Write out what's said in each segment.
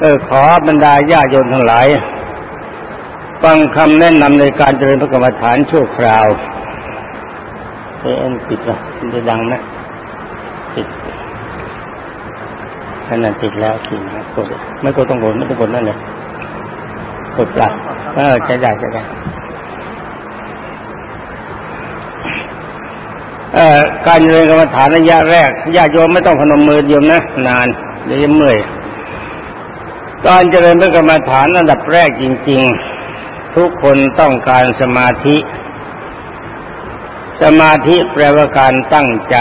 เออขอบรรดาญาโยนทั้งหลาย ฟังคำแนะนำในการเจริญพระกรรมฐานชั่วคราวเอ็นปิดละมันจะดังนะปิดขนาดติดแล้วกินนะกดไม่กดต้องกดไม่ต้องกดนั่นเลยกดปลักเออจะได้จะได้เออการเรียนกรรมฐานระยะแรกญาโยมไม่ต้องพนมมือโยมนะ นานเดี๋ยวเมื่อย การเจริญพระกรรมฐานอันดับแรกจริง ๆ ทุกคนต้องการสมาธิ สมาธิแปลว่าการตั้งใจ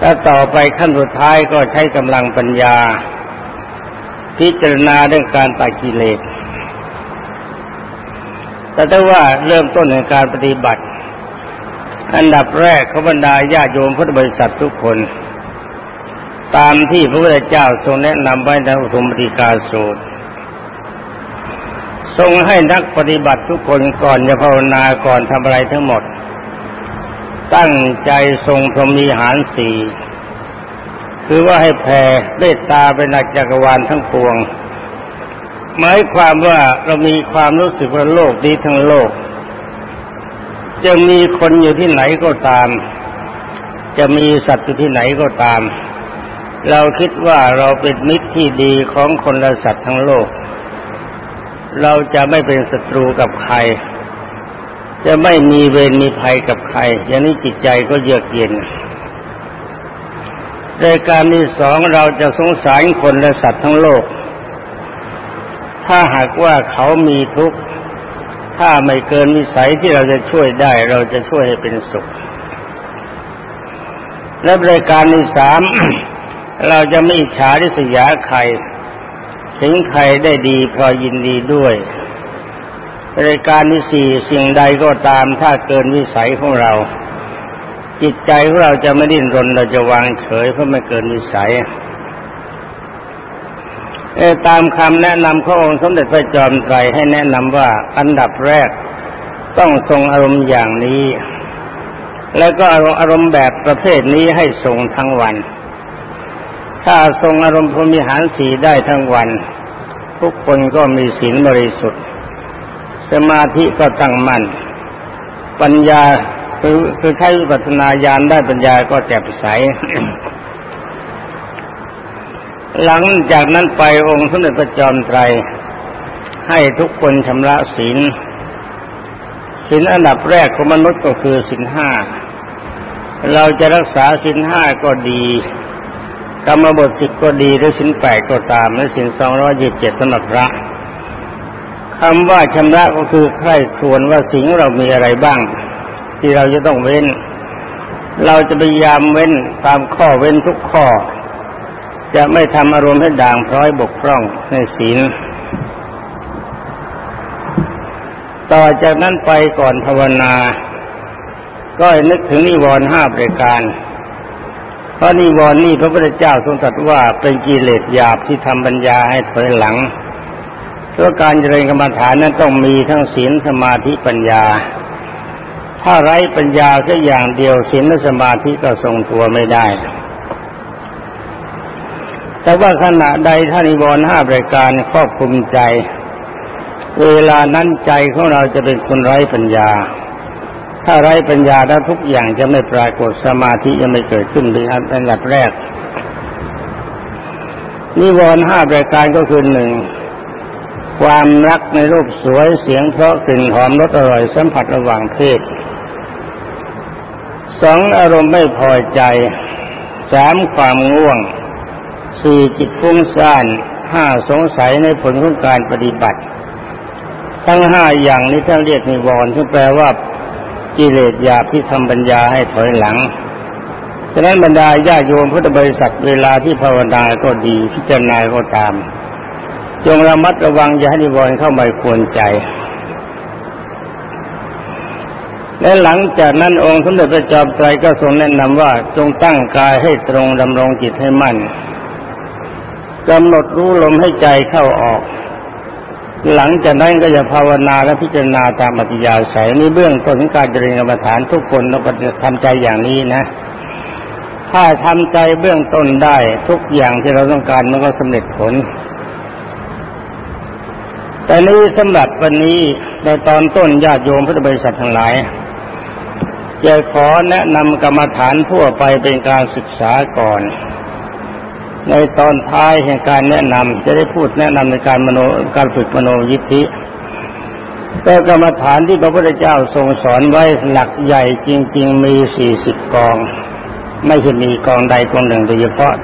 ถ้าต่อไปขั้นสุดท้ายก็ใช้กำลังปัญญา พิจารณาเรื่องการตัดกิเลสแต่ถ้าว่าเริ่มต้นในการปฏิบัติ อันดับแรกเขาบรรดาญาโยมพุทธบริษัททุกคน ตามที่พระพุทธเจ้าทรงแนะนำไว้ในอุทมปฏิกาสูตร ทรงให้นักปฏิบัติทุกคนก่อนจะภาวนาก่อนทำอะไรทั้งหมด ตั้งใจทรงพรหมีหารสี่คือว่าให้แผ่เมตตาไปนักจักรวาลทั้งปวง หมายความว่าเรามีความรู้สึกว่าโลกนี้ทั้งโลก จะมีคนอยู่ที่ไหนก็ตาม จะมีสัตว์อยู่ที่ไหนก็ตาม เราคิดว่าเราเป็นมิตรที่ดีของคนและสัตว์ทั้งโลก เราจะไม่เป็นศัตรูกับใคร จะไม่มีเวรมีภัยกับใคร อย่างนี้จิตใจก็เยือกเย็นรายการที่สองเราจะสงสารคนและสัตว์ทั้งโลก ถ้าหากว่าเขามีทุกข์ ถ้าไม่เกินวิสัยที่เราจะช่วยได้ เราจะช่วยให้เป็นสุข และรายการที่สาม เราจะไม่อิจฉาริษยาใคร ถึงใครได้ดีพอยินดีด้วยรายการที่สี่สิ่งใดก็ตามถ้าเกินวิสัยของเรา จิตใจของเราจะไม่ดิ้นรนเราจะวางเฉยเพราะไม่เกินวิสัยตามคำแนะนำขององค์สมเด็จพระจอมไตรให้แนะนำว่าอันดับแรกต้องทรงอารมณ์อย่างนี้ แล้วก็อารมณ์อารมณ์แบบประเภทนี้ให้ทรงทั้งวัน ถ้าทรงอารมณ์พรมิหารสีได้ทั้งวัน ทุกคนก็มีศีลบริสุทธิ์ สมาธิก็ตั้งมั่น ปัญญาคือคือใช้วิปัสสนาญาณได้ปัญญาก็แจ่มใส หลังจากนั้นไปองค์สมเด็จพระจอมไตร ให้ทุกคนชำระศีลศีลอันดับแรกของมนุษย์ก็คือศีลห้า เราจะรักษาศีลห้าก็ดี กรรมบทสิบก็ดีหรือศีลแปดก็ตามหรือศีลสองร้อยยี่สิบเจ็ดสำหรับพระคำว่าชำระก็คือใคร่ครวญว่าสิ่งเรามีอะไรบ้าง ที่เราจะต้องเว้น เราจะพยายามเว้นตามข้อเว้นทุกข้อ จะไม่ทำอารมณ์ให้ด่างพร้อยบกพร่องในศีลต่อจากนั้นไปก่อนภาวนา ก็นึกถึงนิวรณ์ห้าประการ เพราะนิวรณ์นี่พระพุทธเจ้าทรงตรัสว่าเป็นกิเลสหยาบที่ทำปัญญาให้ถอยหลังเพราะการเจริญกรรมฐานนั้นต้องมีทั้งศีลสมาธิปัญญา ถ้าไร้ปัญญาแค่อย่างเดียวศีลและสมาธิก็ทรงตัวไม่ได้ แต่ว่าขณะใดท่านิวรณ์ห้าประการครอบคุมใจ เวลานั้นใจของเราจะเป็นคนไร้ปัญญา ถ้าไร้ปัญญาแล้วทุกอย่างจะไม่ปรากฏสมาธิจะไม่เกิดขึ้นเป็นอันดับแรกนิวรณ์ห้าประการก็คือหนึ่งความรักในรูปสวยเสียงเพราะกลิ่นหอมรสอร่อยสัมผัสระหว่างเพศสองอารมณ์ไม่พอใจสามความง่วงสี่จิตฟุ้งซ่านห้าสงสัยในผลของการปฏิบัติ ทั้งห้าอย่างนี้ท่านเรียกนิวรณ์ที่แปลว่า กิเลสหยาบที่ทำปัญญาให้ถอยหลังฉะนั้นบรรดาญาโยมพุทธบริษัทเวลาที่ภาวนาก็ดีพิจารณาก็ตาม จงระมัดระวังอย่าให้นิวรณ์เข้ามาควรใจ และหลังจากนั้นองค์สมเด็จพระจอมไตรก็ทรงแนะนำว่าจงตั้งกายให้ตรงดำรงจิตให้มั่นกำหนดรู้ลมให้ใจเข้าออก หลังจากนั้นก็จะภาวนาและพิจารณาตามปฏิยาสายในเบื้องต้นของการเจริญกรรมฐานทุกคนต้องทำใจอย่างนี้นะ ถ้าทำใจเบื้องต้นได้ทุกอย่างที่เราต้องการมันก็สำเร็จผล แต่นี้สำหรับวันนี้ในตอนต้นญาติโยมพุทธบริษัททั้งหลายจะขอแนะนำกรรมฐานทั่วไปเป็นการศึกษาก่อน ในตอนท้ายแห่งการแนะนำจะได้พูดแนะนำในการมโนการฝึกมโนยิทธิแต่กรรมฐานที่พระพุทธเจ้าทรงสอนไว้หลักใหญ่จริง ๆ มีสี่สิบกอง ไม่ใช่มีกองใดกองหนึ่งโดยเฉพาะ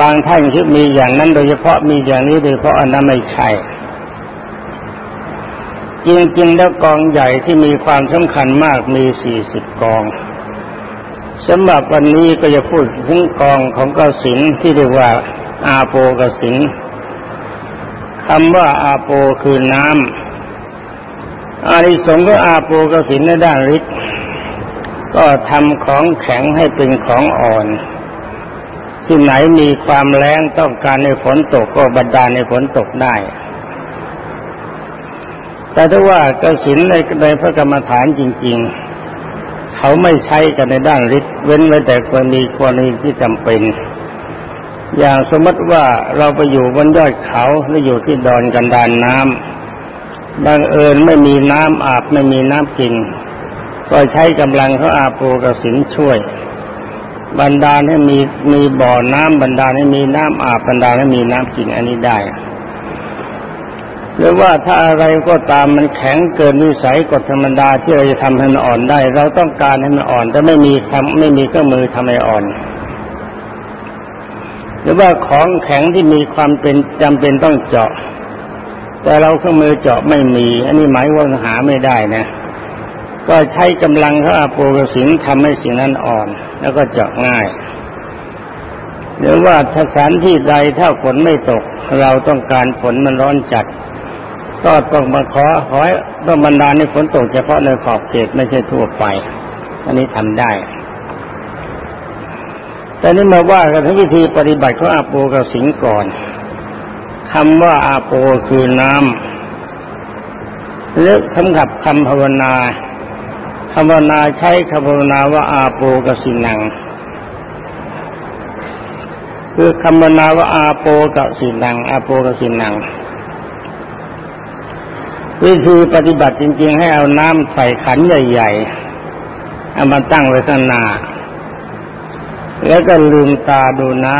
บางท่านคิดมีอย่างนั้นโดยเฉพาะมีอย่างนี้โดยเฉพาะอันนั้นไม่ใช่จริงๆแล้วกองใหญ่ที่มีความสำคัญมากมีสี่สิบกอง สำหรับวันนี้ก็จะพูดถึงกองของกสินที่เรียกว่า อาโปกสินคำว่าอาโปคือน้ำอาริสงก็อาโปกสินในด้านฤทธิ์ก็ทำของแข็งให้เป็นของอ่อน ที่ไหนมีความแรงต้องการในฝนตกก็บันดาลในฝนตกได้ แต่ถ้าว่ากสินในในพระกรรมฐานจริง ๆ เขาไม่ใช้กันในด้านฤทธิ์เว้นไว้แต่กรณีกรณีที่จำเป็น อย่างสมมติว่าเราไปอยู่บนยอดเขาหรืออยู่ที่ดอนกันดานน้ำบังเอิญไม่มีน้ำอาบไม่มีน้ำกิน ก็ใช้กำลังเขาอาโปกสินช่วย บรรดาให้มีมีบ่อน้ำบรรดาให้มีน้ำอาบบรรดาให้มีน้ำกินอันนี้ได้ หรือว่าถ้าอะไรก็ตามมันแข็งเกินวิสัยกฎธรรมดาที่เราจะทำให้มันอ่อนได้ เราต้องการให้มันอ่อนแต่ไม่มีทำไม่มีเครื่องมือทำให้อ่อน หรือว่าของแข็งที่มีความเป็นจำเป็นต้องเจาะ แต่เราเครื่องมือเจาะไม่มี อันนี้หมายว่าหาไม่ได้นะ ก็ใช้กำลังเขาอาโปกสิงทำให้สิ่งนั้นอ่อน แล้วก็เจาะง่ายหรือว่าถ้าสถานที่ใดถ้าฝนไม่ตก เราต้องการฝนมันร้อนจัด ก็ต้องมาขอขอต้องบรรดาในฝนตกเฉพาะในขอบเขตไม่ใช่ทั่วไป อันนี้ทำได้ แต่นี่มาว่ากันทั้งวิธีปฏิบัติของอาโปกับสิงก่อนคำว่าอาโปคือน้ำเลือกคำขับคำภาวนาคำภาวนาใช้คำภาวนาว่าอาโปกับสินัง คือคำภาวนาว่าอาโปกับสินัง อาโปกับสินัง วิธีปฏิบัติจริง ๆ ให้เอาน้ำใส่ขันใหญ่ๆเอามาตั้งไว้ข้างหน้าแล้วก็ลืมตาดูน้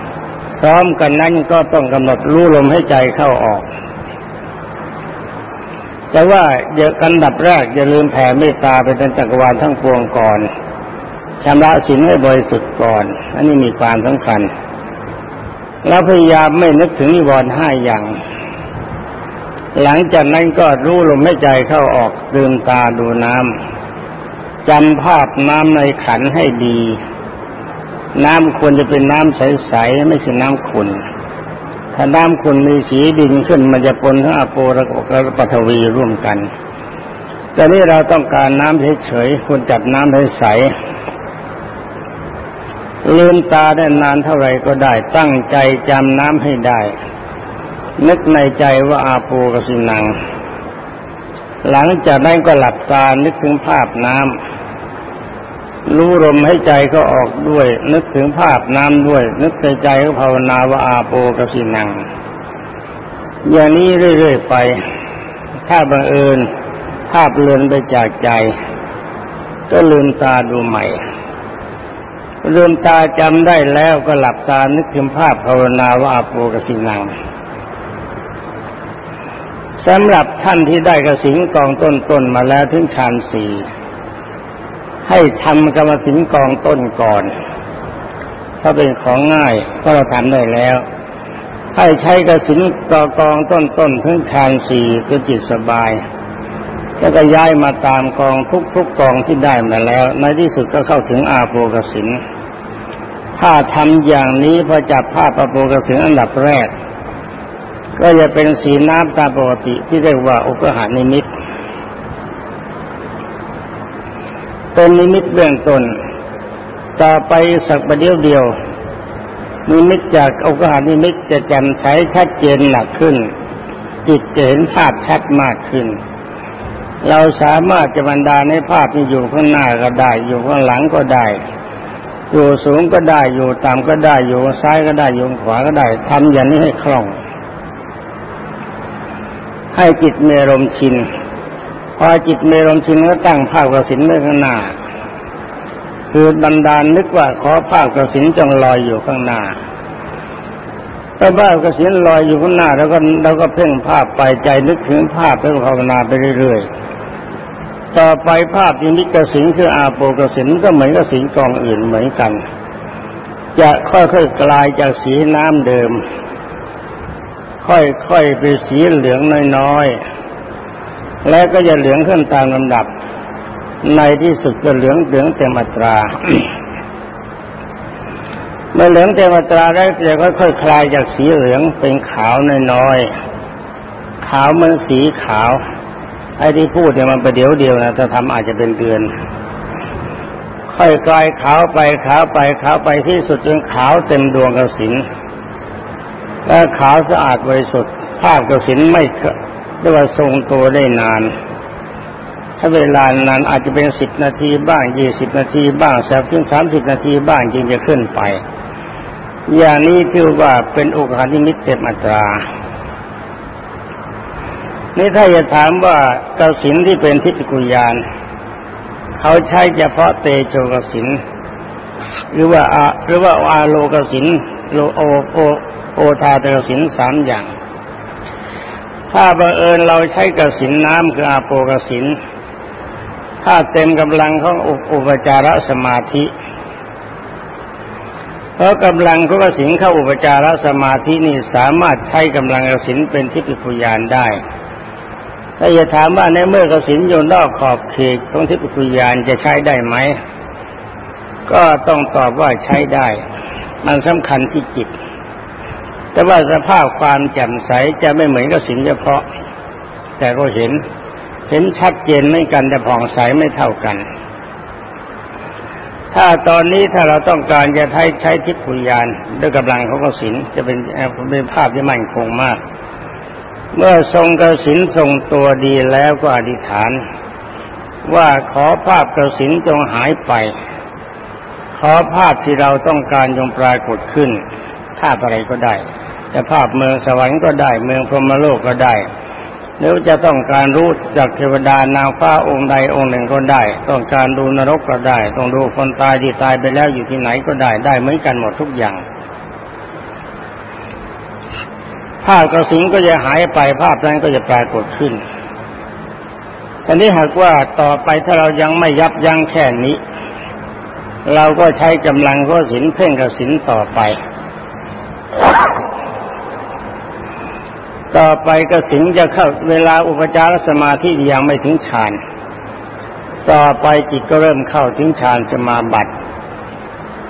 ำพร้อมกันนั้นก็ต้องกำหนดรู้ลมให้ใจเข้าออก แต่ว่าเดี๋ยวกันดับแรกอย่าลืมแผ่เมตตาไปเป็นจักรวาลทั้งปวงก่อนชำระสินให้บริสุทธิ์ก่อน อันนี้มีความสำคัญ แล้วพยายามไม่นึกถึงนิวรณ์ห้าอย่าง หลังจากนั้นก็รู้ลมหายใจเข้าออกลืมตาดูน้ำจำภาพน้ำในขันให้ดี น้ำควรจะเป็นน้ำใสๆไม่ใช่น้ำขุ่นถ้าน้ำขุ่นมีสีดินขึ้นมันจะปนทั้งอโปและปฐวีร่วมกัน แต่นี้เราต้องการน้ำเฉยๆควรจัดน้ำให้ใสลืมตาได้นานเท่าไรก็ได้ตั้งใจจำน้ำให้ได้ นึกในใจว่าอาปูกสินัง หลังจากนั้นก็หลับตานึกถึงภาพน้ำรู้ลมให้ใจก็ออกด้วย นึกถึงภาพน้ำด้วย นึกในใจก็ภาวนาว่าอาโปกสินัง อย่างนี้เรื่อยๆไป ถ้าบังเอิญภาพเลือนไปจากใจ ก็ลืมตาดูใหม่ลืมตาจำได้แล้วก็หลับตานึกถึงภาพภาวนาว่าอาโปกสินัง สำหรับท่านที่ได้กระสิงกองต้นต้นมาแล้วถึงฌานสี่ให้ทำกรรมสิงกองต้นก่อนเพราเป็นของง่ายเพราะเราทำได้แล้ว ให้ใช้กระสินกอกองต้นต้นถึงฌานสี่ก็จิตสบาย แล้วก็ย้ายมาตามกองทุกๆกกองที่ได้มาแล้ว ในที่สุดก็เข้าถึงอาโปกสินถ้าทำอย่างนี้พอจับภาพอาโปกสินอันดับแรก ก็จะเป็นสีน้ำตามปกติที่เรียกว่าอุกหานิมิต เป็นนิมิตเบื้องต้น ต่อไปสักประเดียวเดียว นิมิตจากอุกหานิมิตจะจำใช้ชัดเจนหนักขึ้น จิตจะเห็นภาพชัดมากขึ้น เราสามารถจะบรรดาในภาพที่อยู่ข้างหน้าก็ได้ อยู่ข้างหลังก็ได้อยู่สูงก็ได้อยู่ต่ำก็ได้อยู่ซ้ายก็ได้อยู่ขวาก็ได้ทำอย่างนี้ให้คล่อง ให้จิตเมรมชิน พอจิตเมรมชินก็ตั้งภาพกระสินไว้ข้างหน้า คือดันดานนึกว่าขอภาพกระสินจงลอยอยู่ข้างหน้าถ้าภาพกระสินลอยอยู่ข้างหน้า แล้วก็เราก็เพ่งภาพไปใจนึกถึงภาพแล้วภาวนาไปเรื่อยๆ ต่อไปภาพที่นิกระสินคืออาโปกระสินก็เหมือนกับสินกองอื่นเหมือนกัน จะค่อยๆกลายจากสีน้ำเดิม ค่อยๆไปสีเหลืองน้อยๆ แล้วก็จะเหลืองขึ้นตามลำดับ ในที่สุดก็เหลืองเหลืองเต็มอัตราเมื่อเหลืองเต็มอัตราแล้วจะค่อยๆคคลายจากสีเหลืองเป็นขาวน้อยๆ ขาวเหมือนสีขาว ไอ้ที่พูดเนี่ยมันประเดี๋ยวเดียวนะถ้าทำอาจจะเป็นเดือนค่อยกลายขาวไปขาวไปขาวไปที่สุดจนขาวเต็มดวงกสิน และขาวสะอาดบริสุทธิ์ภาพกสินไม่เรียกว่าทรงตัวได้นาน ถ้าเวลานานอาจจะเป็นสิบนาทีบ้างยี่สิบนาทีบ้างสักถึงสามสิบนาทีบ้างจึงจะขึ้นไป อย่างนี้ถือว่าเป็นโอกาสที่มิตรเต็มอัตรานี่ถ้าจะถามว่ากสินที่เป็นทิฏฐิกุยาน เขาใช้เฉพาะเตโชกสินหรือว่าอาหรือว่าอาโลกสินโลโอโอ โอทาเตกสินสามอย่าง ถ้าบังเอิญเราใช้กสินน้ำคืออาโปกสิน ถ้าเต็มกำลังของอุปจารสมาธิเพราะกำลังของกสินเข้าอุปจารสมาธินี่สามารถใช้กำลังกสินเป็นทิพยคุยานได้ถ้าจะถามว่าในเมื่อกสินอยู่นอกขอบเขตของทิพยคุยานจะใช้ได้ไหม ก็ต้องตอบว่าใช้ได้ มันสำคัญที่จิต แต่ว่าสภาพความแจ่มใสจะไม่เหมือนกับสิ่งเฉพาะ แต่ก็เห็น เห็นชัดเจนไม่กันแต่ผ่องใสไม่เท่ากัน ถ้าตอนนี้ถ้าเราต้องการจะใช้ใช้ทิพยานด้วยกำลังของกสินจะเป็นเป็นภาพที่มั่นคงมาก เมื่อทรงกสินทรงตัวดีแล้วก็อธิษฐาน ว่าขอภาพกสินจงหายไป ขอภาพที่เราต้องการจงปรากฏขึ้นภาพอะไรก็ได้ จะภาพเมืองสวรรค์ก็ได้ เมืองพรหมโลกก็ได้หรือจะต้องการรู้จากเทวดานางฟ้าองค์ใดองค์หนึ่งก็ได้ ต้องการดูนรกก็ได้ ต้องดูคนตายที่ตายไปแล้วอยู่ที่ไหนก็ได้ได้เหมือนกันหมดทุกอย่าง ภาพกระสิงก็จะหายไปภาพนั้นก็จะปรากฏขึ้นอันนี้หากว่าต่อไปถ้าเรายังไม่ยับยั้งแค่นี้ เราก็ใช้กำลังก็สินเพ่งกระสินต่อไป ต่อไปก็ถึงจะเข้าเวลาอุปจารสมาธิยังไม่ถึงฌานต่อไปจิตก็เริ่มเข้าถึงฌานสมาบัติ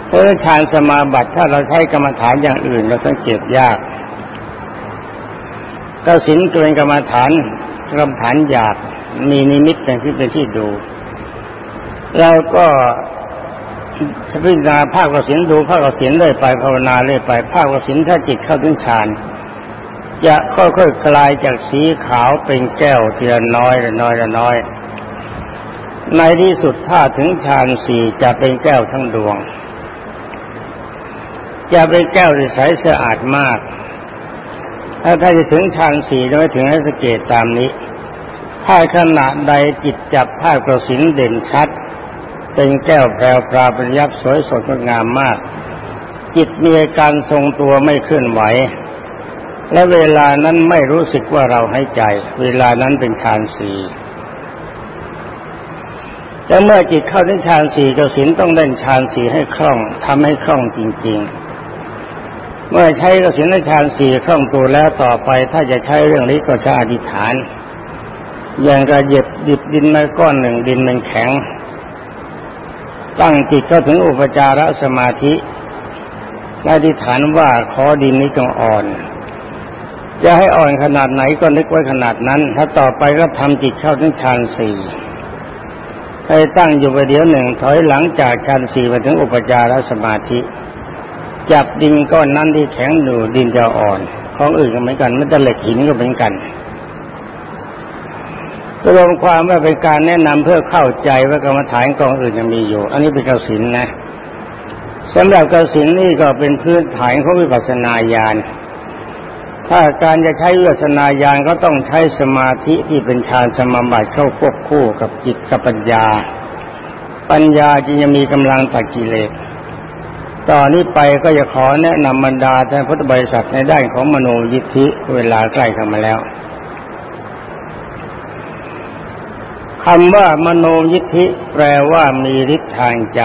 เพราะฌานสมาบัติถ้าเราใช้กรรมฐานอย่างอื่น เราสังเกตยากก็สินตัวกรรมฐานกรรมฐานหยาบมีนิมิตเป็นที่เป็นที่ดูเราก็พิจารณาภาคกสินดูภาคกสินเลยไปภาวนาเลยไป ภาคกสินถ้าจิตเข้าถึงฌาน จะค่อยๆกลายจากสีขาวเป็นแก้วทีละน้อยละน้อยละน้อย ในที่สุดถ้าถึงฌานสี่จะเป็นแก้วทั้งดวง จะเป็นแก้วที่ใสสะอาดมาก ถ้าถ้าจะถึงฌานสี่จะไม่ถึงให้สเกตตามนี้ ถ้าขณะใดจิตจับภาพกระสินเด่นชัด เป็นแก้วแปลวปราบรรยับสวยสดงามมาก จิตมีการทรงตัวไม่เคลื่อนไหว และเวลานั้นไม่รู้สึกว่าเราให้ใจ เวลานั้นเป็นฌานสี่แต่เมื่อจิตเข้าถึงฌานสี่กสินต้องเล่นฌานสี่ให้คล่องทำให้คล่องจริง ๆ เมื่อใช้กสินในฌานสี่คล่องตัวแล้วต่อไป ถ้าจะใช้เรื่องนี้ก็จะอธิษฐาน อย่างกระเย็บดิบดินมาก้อนหนึ่งดินมันแข็ง ตั้งจิตเข้าถึงอุปจารสมาธิอธิษฐานว่าขอดินนี้จงอ่อน จะให้อ่อนขนาดไหนก็นึกไว้ขนาดนั้น ถ้าต่อไปก็ทำจิตเข้าถึงฌานสี่ให้ตั้งอยู่ไปเดี๋ยวหนึ่งถอยหลังจากฌานสี่ไปถึงอุปจารสมาธิ จับดินก้อนนั้นที่แข็งอยู่ดินจะอ่อน ของอื่นก็เหมือนกันไม่แต่เหล็กหินก็เหมือนกันรวมความว่าเป็นการแนะนำเพื่อเข้าใจว่ากรรมฐานกองอื่นยังมีอยู่ อันนี้เป็นกสินนะสำหรับกสินนี่ก็เป็นพื้นฐานของวิปัสสนาญาณ ถ้าการจะใช้วิปัสนาญาณก็ต้องใช้สมาธิที่เป็นฌานสมาบัติเข้าควบคู่กับจิตกับปัญญา ปัญญาจึงจะมีกำลังตัดกิเลสต่อนนี้ไปก็จะขอแนะนำบรรดาท่านพุทธบริษัทในด้านของมโนยิทธิเวลาใกล้เข้ามาแล้วคำว่ามโนยิทธิแปลว่ามีฤทธิ์ทางใจ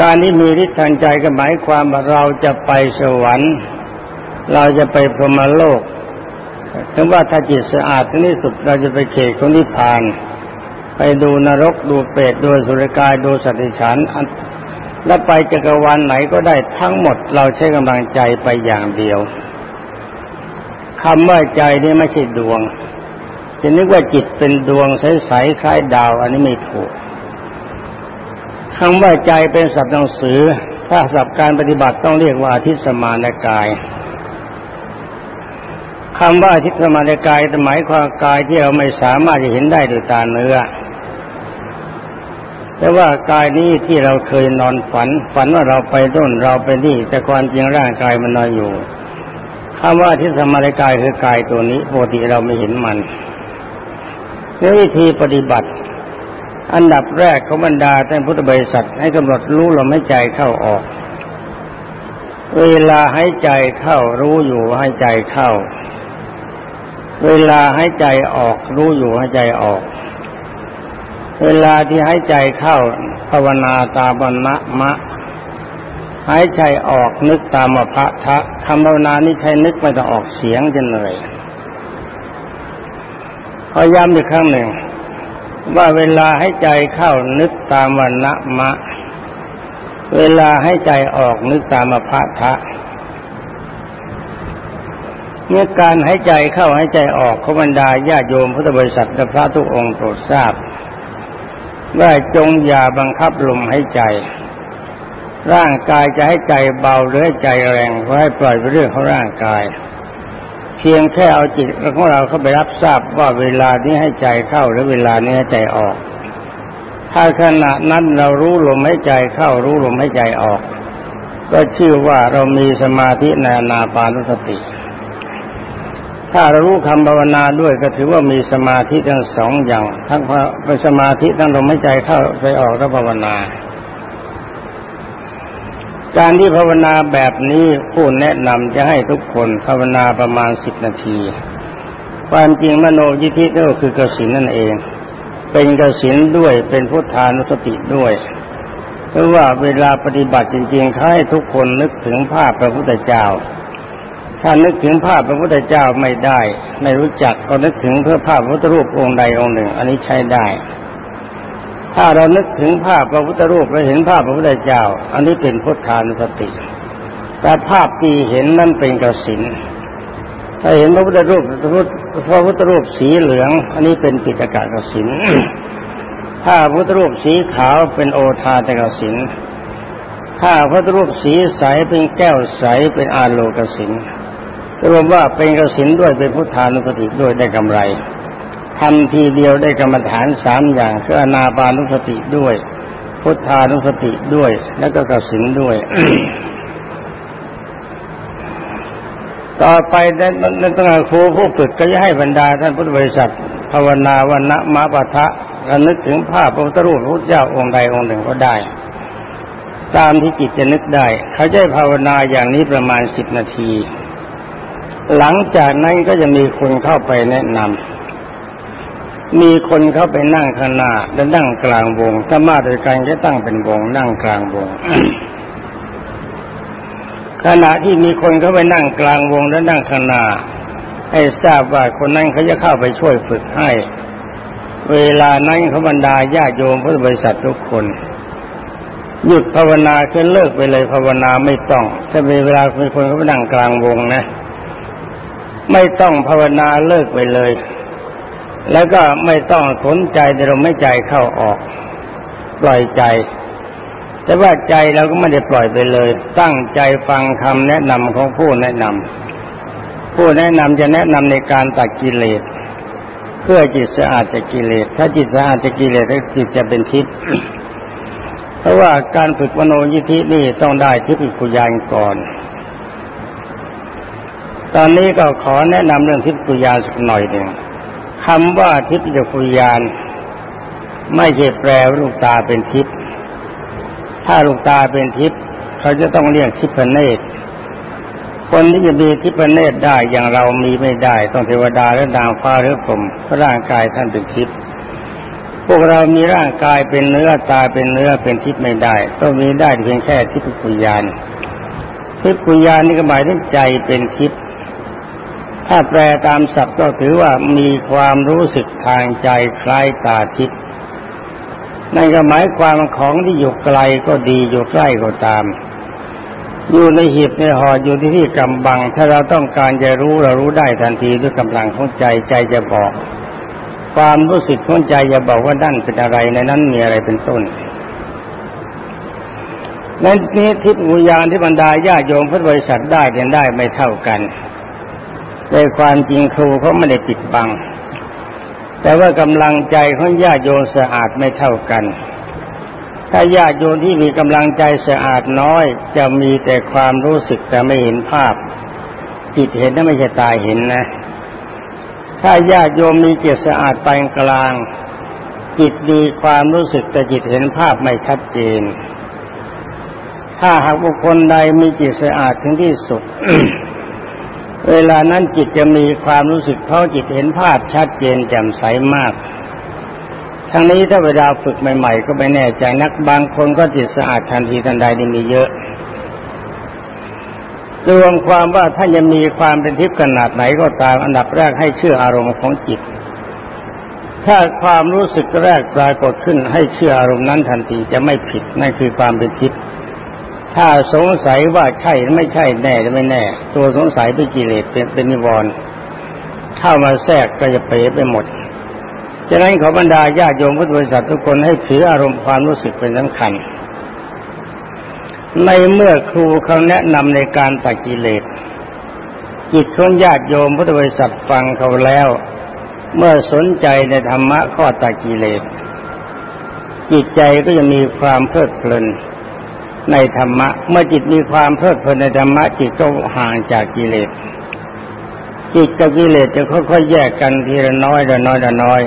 การที่มีฤทธิ์ทางใจก็หมายความว่าเราจะไปสวรรค์ เราจะไปพรหมโลกถึงว่าถ้าจิตสะอาดที่สุดเราจะไปเขตของนิพพาน ไปดูนรกดูเปรตดูสุรกายดูสัตว์ฉันแล้วไปจักรวาลไหนก็ได้ทั้งหมดเราใช้กำลังใจไปอย่างเดียวคำว่าใจนี่ไม่ใช่ดวง จะนึกว่าจิตเป็นดวงใสๆคล้ายดาว อันนี้ไม่ถูกคำว่าใจเป็นสัตว์หนังสือ ถ้าสับการปฏิบัติต้องเรียกว่าทิสมานกาย คำว่าทิตสมานกายหมายความกายที่เราไม่สามารถจะเห็นได้ด้วยตาเนื้อแต่ว่ากายนี้ที่เราเคยนอนฝัน ฝันว่าเราไปต้นเราไปนี่ แต่ความจริงร่างกายมันนอนอยู่คำว่าที่สมารกายคือกายตัวนี้ปกติเราไม่เห็นมันในวิธีปฏิบัติ อันดับแรกเขาบรรดาท่านพุทธบริษัทให้กำหนดรู้ลมหายใจเข้าออก เวลาหายใจเข้ารู้อยู่หายใจเข้า เวลาหายใจออกรู้อยู่หายใจออก เวลาที่หายใจเข้าภาวนาตาบรณะมะหายใจออกนึกตามอภะทะคำภาวนานี้ใช้นึกไม่ต้องออกเสียงจะเหนื่อยขอย้ำอีกครั้งหนึ่ง ว่าเวลาให้ใจเข้านึกตามวันนะมะ เวลาให้ใจออกนึกตามอภะทะ เมื่อการให้ใจเข้าให้ใจออกขบรรดาญาโยมพุทธบริษัทและพระทุกองค์โปรดทราบ ว่าจงอย่าบังคับลมให้ใจ ร่างกายจะให้ใจเบาหรือให้ใจแรงก็ให้ปล่อยไปเรื่องของร่างกาย เพียงแค่เอาจิตของเราเข้าไปรับทราบว่าเวลานี้ให้ใจเข้าหรือเวลานี้ให้ใจออก ถ้าขณะนั้นเรารู้ลมให้ใจเข้ารู้ลมให้ใจออก ก็ชื่อว่าเรามีสมาธิในนาปานุสติ ถ้าเรารู้คำภาวนาด้วยก็ถือว่ามีสมาธิทั้งสองอย่าง ทั้งเป็นสมาธิทั้งลมหายใจเข้าใจออกและภาวนา การที่ภาวนาแบบนี้ผู้แนะนำจะให้ทุกคนภาวนาประมาณสิบนาที ความจริงมโนยิธิก็คือกสินนั่นเอง เป็นกสินด้วยเป็นพุทธานุสติด้วยเพราะว่าเวลาปฏิบัติจริงๆให้ทุกคนนึกถึงภาพพระพุทธเจ้า ถ้านึกถึงภาพพระพุทธเจ้าไม่ได้ ไม่รู้จักก็นึกถึงเพื่อภาพพระพุทธรูปองค์ใดองค์หนึ่ง อันนี้ใช้ได้ ถ้าเรานึกถึงภาพพระพุทธรูปและเห็นภาพพระพุทธเจ้า อันนี้เป็นพุทธานุสติ แต่ภาพที่เห็นนั่นเป็นกสินถ้าเห็นพระพุทธรูปพระพุทธรูปสีเหลือง อันนี้เป็นปิฎกะกสินถ้าพระพุทธรูปสีขาวเป็นโอทาตกสินถ้าพระพุทธรูปสีใสเป็นแก้วใสเป็นอาโลกสิน รวมว่าเป็นกสินด้วยเป็นพุทธานุสติด้วยได้กำไรทำทีเดียวได้กรรมฐานสามอย่างคืออนาปานุสติด้วย พุทธานุสติด้วย แล้วก็กสินด้วย ต่อไปนั้นต้องครูผู้ฝึกก็จะให้บรรดาท่านพุทธบริษัทภาวนาวันนะมาปะทะระนึกถึงภาพพระพุทธรูปพระพุทธเจ้าองค์ใดองค์หนึ่งก็ได้ ตามที่จิตจะนึกได้ เขาจะภาวนาอย่างนี้ประมาณสิบนาที หลังจากนั้นก็จะมีคนเข้าไปแนะนำมีคนเข้าไปนั่งข้างหน้าและนั่งกลางวงถ้ามาโดยกันก็ตั้งเป็นวง นั่งกลางวงขณะที่มีคนเข้าไปนั่งกลางวงและนั่งข้างหน้าให้ทราบว่าคนนั้นเขาจะเข้าไปช่วยฝึกให้ เวลานั้นเขาบรรดาญาโยมพุทธบริษัททุกคน หยุดภาวนาคือเลิกไปเลยภาวนาไม่ต้อง ถ้าเวลามีคนเขาไปนั่งกลางวงนะ ไม่ต้องภาวนาเลิกไปเลย แล้วก็ไม่ต้องสนใจแต่เราไม่ใจเข้าออก ปล่อยใจ แต่ว่าใจเราก็ไม่ได้ปล่อยไปเลย ตั้งใจฟังคำแนะนำของผู้แนะนำผู้แนะนำจะแนะนำในการตัดกิเลสเพื่อจิตสะอาดจากกิเลส ถ้าจิตสะอาดจากกิเลสแล้วจิตจะเป็นทิพย์เพราะว่าการฝึกมโนยิธินี่ต้องได้ทิพยญาณก่อน ตอนนี้ก็ขอแนะนำเรื่องทิพยาณสักหน่อยหนึ่งคำว่าทิพยาณไม่ใช่แปลลูกตาเป็นทิพย์ถ้าลูกตาเป็นทิพย์เขาจะต้องเรียกทิพเนตรคนที่จะมีทิพเนตรได้อย่างเรามีไม่ได้ ต้องเทวดาและดางฟ้าหรือผมร่างกายท่านเป็นทิพย์พวกเรามีร่างกายเป็นเนื้อตาเป็นเนื้อเป็นทิพย์ไม่ได้ ต้องมีได้เพียงแค่ทิพย์กุญญาณทิพย์กุญญาณนี่ก็หมายถึงใจเป็นทิพย์ ถ้าแปลตามศัพท์ก็ถือว่ามีความรู้สึกทางใจคล้ายตาทิพย์นั่นก็หมายความของที่อยู่ไกลก็ดีอยู่ใกล้ก็ตาม อยู่ในหีบในห่ออยู่ที่ที่กำบัง ถ้าเราต้องการจะรู้เรารู้ได้ทันทีด้วยกำลังของใจใจจะบอก ความรู้สึกของใจจะบอกว่าด้านเป็นอะไรในนั้นมีอะไรเป็นต้นนั้นนี้ทิพย์วิญญาณที่บรรดาญาโยมพุทธบริษัทได้เรียนได้ไม่เท่ากัน ในความจริงครูเขาไม่ได้ปิดบัง แต่ว่ากำลังใจของญาติโยมสะอาดไม่เท่ากัน ถ้าญาติโยมที่มีกำลังใจสะอาดน้อย จะมีแต่ความรู้สึกแต่ไม่เห็นภาพ จิตเห็นนั่ไม่ใช่ตาเห็นนะ ถ้าญาติโยมมีจิตสะอาดปานกลาง จิตดีความรู้สึกแต่จิตเห็นภาพไม่ชัดเจนถ้าหากบุคคลใดมีจิตสะอาดถึงที่สุด เวลานั้นจิตจะมีความรู้สึกเพราะจิตเห็นภาพชัดเจนแจ่มใสมาก ทั้งนี้ถ้าเวลาฝึกใหม่ ๆ ก็ไม่แน่ใจนักบางคนก็จิตสะอาดทันทีทันใดนี่มีเยอะรวมความว่าท่านจะมีความเป็นทิพย์ขนาดไหนก็ตามอันดับแรกให้เชื่ออารมณ์ของจิต ถ้าความรู้สึกแรกปรากฏขึ้นให้เชื่ออารมณ์นั้นทันทีจะไม่ผิดนั่นคือความเป็นทิพย์ ถ้าสงสัยว่าใช่ไม่ใช่แน่หรือไม่แน่ ตัวสงสัยเป็นกิเลสเป็นเป็นนิวรณ์เข้ามาแทรกก็จะเป๋ไปหมดฉะนั้นขอบรรดาญาติโยมพุทธบริษัททุกคนให้ถืออารมณ์ความรู้สึกเป็นสำคัญ ในเมื่อครูเขาแนะนำในการตัดกิเลสจิตของญาติโยมพุทธบริษัทฟังเขาแล้ว เมื่อสนใจในธรรมะข้อตัดกิเลสจิตใจก็จะมีความเพลิดเพลิน ในธรรมะ เมื่อจิตมีความเพลิดเพลินในธรรมะจิตก็ห่างจากกิเลส จิตกับกิเลสจะค่อยๆแยกกันทีละน้อยละน้อยละน้อย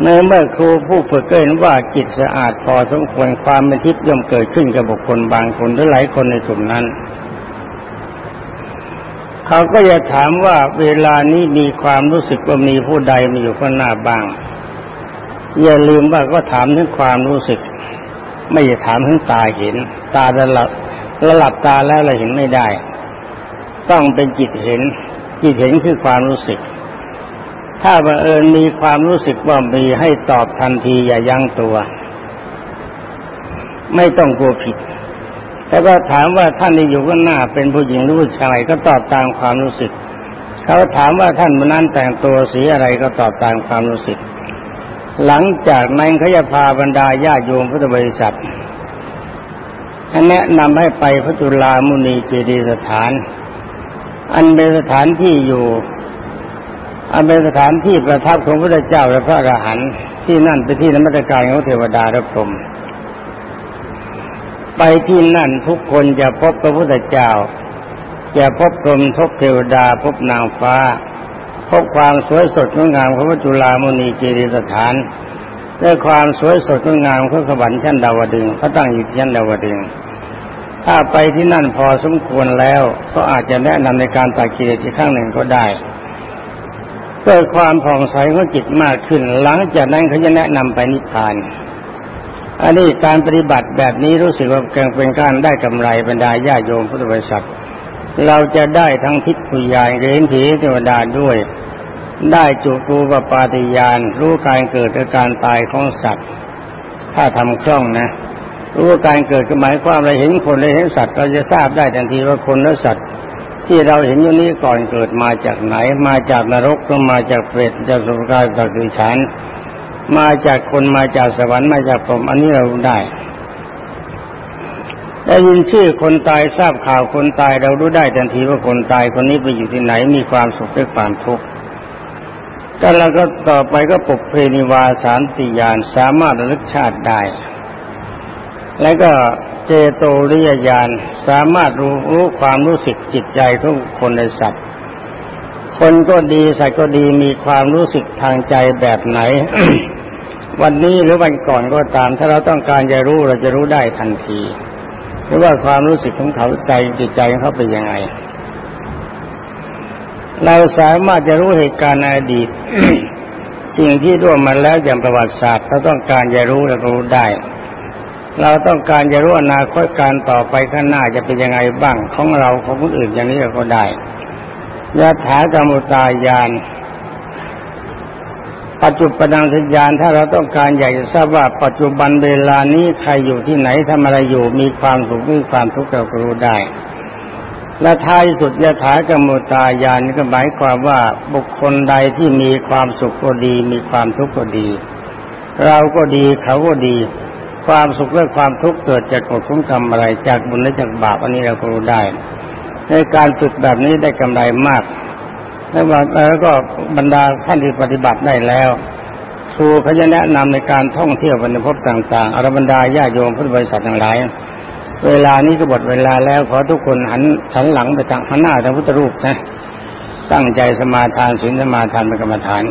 เมื่อเมื่อครูผู้ฝึกเห็นว่าจิตสะอาดพอสมควรความเป็นทิพย์ย่อมเกิดขึ้นกับบุคคลบางคนหรือหลายคนในกลุ่มนั้น เขาก็จะถามว่าเวลานี้มีความรู้สึกว่ามีผู้ใดมาอยู่ข้างหน้าบ้างอย่าลืมว่าก็ถามถึงความรู้สึก ไม่จะถามถึงตาเห็น ตาจะหลับระหลับตาแล้วเราเห็นไม่ได้ ต้องเป็นจิตเห็น จิตเห็นคือความรู้สึก ถ้าบังเอิญมีความรู้สึกว่ามีให้ตอบทันทีอย่ายั้งตัว ไม่ต้องกลัวผิดแต่ก็ถามว่าท่านที่อยู่ข้างหน้าเป็นผู้หญิงหรือผู้ชายก็ตอบตามความรู้สึก เขาถามว่าท่านมนั้นแต่งตัวสีอะไรก็ตอบตามความรู้สึก หลังจากนั้นเขาจะพาบรรดาญาโยมพุทธบริษัทแนะนำให้ไปพระจุลามุนีเจดีสถาน อันเป็นสถานที่อยู่ อันเป็นสถานที่ประทับของพระเจ้าและพระอรหันต์ที่นั่นเป็นที่นมัสการของเทวดาและพรหมไปที่นั่นทุกคนจะพบพระพุทธเจ้า จะพบพรหมพบเทวดาพบนางฟ้า พบความสวยสดงดงามของพระจุลามณีเจดีสถานด้วยความสวยสดงดงามของสวรรค์ชั้นดาวดึงพระตั้งอยู่ชั้นดาวดึงถ้าไปที่นั่นพอสมควรแล้ว ก็อาจจะแนะนำในการตัดกิเลสอีกครั้งหนึ่งก็ได้เกิดความผ่องใสของจิตมากขึ้น หลังจากนั้นเขาจะแนะนำไปนิพพานอันนี้การปฏิบัติแบบนี้รู้สึกว่าเกิเป็นการได้กำไรบรรดาญาโยมพุทธบริษัท เราจะได้ทั้งทิพยญาณเรนถีเทวดาด้วย ได้จุตูปปาติญาณรู้การเกิดและการตายของสัตว์ ถ้าทำคล่องนะรู้การเกิดก็หมายความเราเห็นคนเราเห็นสัตว์ เราจะทราบได้ทันทีว่าคนและสัตว์ ที่เราเห็นอยู่นี้ก่อนเกิดมาจากไหน มาจากนรกก็มาจากเปรตจากสุกายจากดิฉันมาจากคนมาจากสวรรค์มาจากผมอันนี้เราได้ ได้ยินชื่อคนตายทราบข่าวคนตายเรารู้ได้ทันทีว่าคนตายคนนี้ไปอยู่ที่ไหนมีความสุขหรือความทุกข์แต่เราก็ต่อไปก็ปกเพนิวาสารติยานสามารถระลึกชาติได้ แล้วก็เจโตริยญาณสามารถรู้รู้ความรู้สึกจิตใจของคนในสัตว์ คนก็ดีสัตว์ก็ดีมีความรู้สึกทางใจแบบไหน วันนี้หรือวันก่อนก็ตาม ถ้าเราต้องการจะรู้เราจะรู้ได้ทันที หรือว่าความรู้สึกของเขาใจจิตใจของเขาเป็นยังไง เราสามารถจะรู้เหตุการณ์ในอดีตสิ่งที่ร่วมมาแล้วอย่างประวัติศาสตร์เราต้องการจะรู้เราก็รู้ได้ เราต้องการจะรู้อนาคตการต่อไปข้างหน้าจะเป็นยังไงบ้างของเราของคนอื่นอย่างนี้เราก็ได้ยะถากรรมตายาน ปัจจุบันสัญญาณถ้าเราต้องการอยากจะทราบว่าปัจจุบันเวลานี้ใครอยู่ที่ไหนทำอะไรอยู่มีความสุขมีความทุกข์เราก็รู้ได้ และท้ายสุดยะถากรรมุตายานก็หมายความว่าบุคคลใดที่มีความสุขก็ดี มีความทุกข์ก็ดี เราก็ดีเขาก็ดี ความสุขและความทุกข์เกิดจากกฎของกรรมอะไรจากบุญและจากบาปอันนี้เราก็รู้ได้ ในการฝึกแบบนี้ได้กำไรมาก แล้วแล้วก็บรรดาท่านที่ปฏิบัติได้แล้วครูเขาจะแนะนำในการท่องเที่ยวบรรพบต่างๆอรบรรดาญาโยมพุทธบริษัททั้งหลาย เวลานี้ก็หมดเวลาแล้วขอทุกคนหันหันหลังไปทางหันหน้าทางพุทธรูปนะ ตั้งใจสมาทานศีลสมาทานเป็นกรรมฐาน